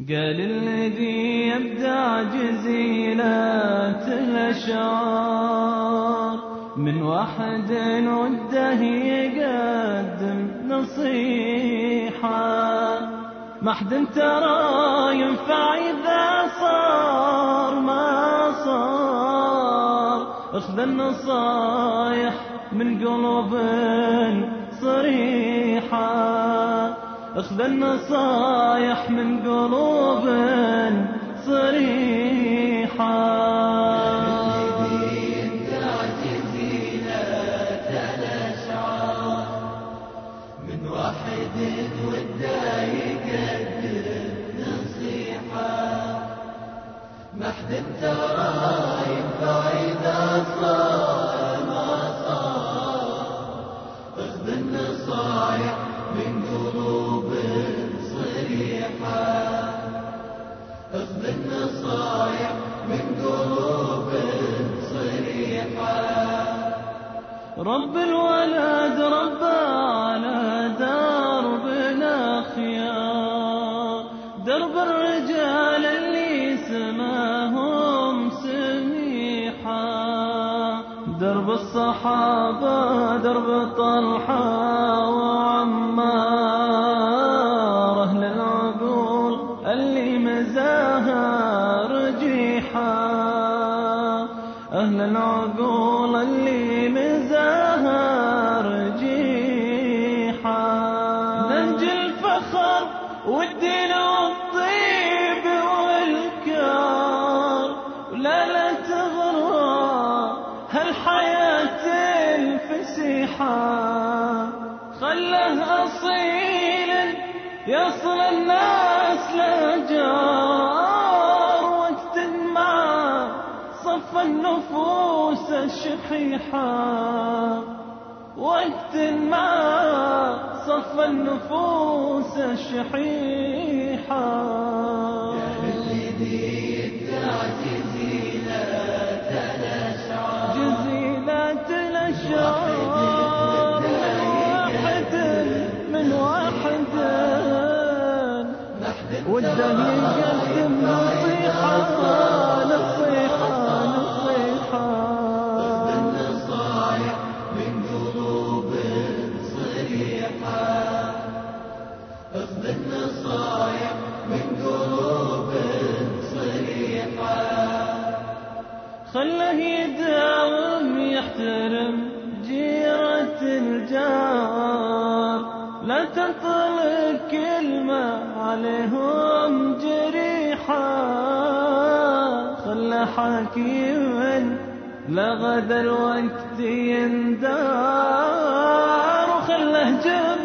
قال الذي يبدع جزيلات الأشعار من واحد وده يقدم نصيحة. ما حد ترى ينفع إذا صار ما صار. أخذ النصايح من قلوب صريحة. اخذ النصايح من قلوب صريحة. من واحد وده يقدم نصيحة. ما حد ترى ينفع إذا صار ما صار. اخذ النصايح رب الولد رب على دربنا خيار درب الرجال اللي سماهم سميحا. درب الصحابة درب طلحة أهل العقول اللي مزاها رجيحة. نهج الفخر والدين والطيب والكار ولا لا تغرى هالحياة الفسيحة. خله أصيلا يصل الناس لجار صف النفوس الشحيحة وقت ما صف النفوس الشحيحة. جزيلات الأشعار واحد من واحد. وده يقدم اخذ النصايح من قلوب صريحة خله يداوم يحترم جيرة الجار. لا تنطلق كلمة عليهم جريحة. خله حكيما لغدا الوقت يندار. وخله جبل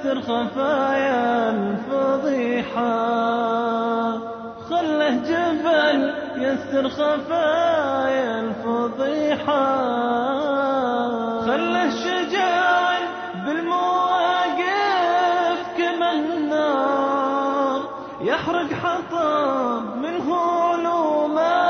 يستر خفايا الفضيحة خله جبل يستر خفايا الفضيحة خله شجاع بالمواقف كما النار. يحرق حطب منه علوما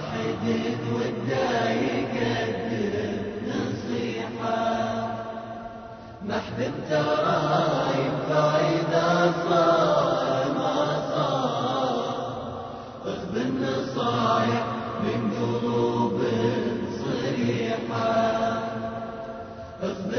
واحد وده يقدم نصيحة حد ترى ينفع إذا صار ما صار اخذ النصايح من قلوب صريحة اخذ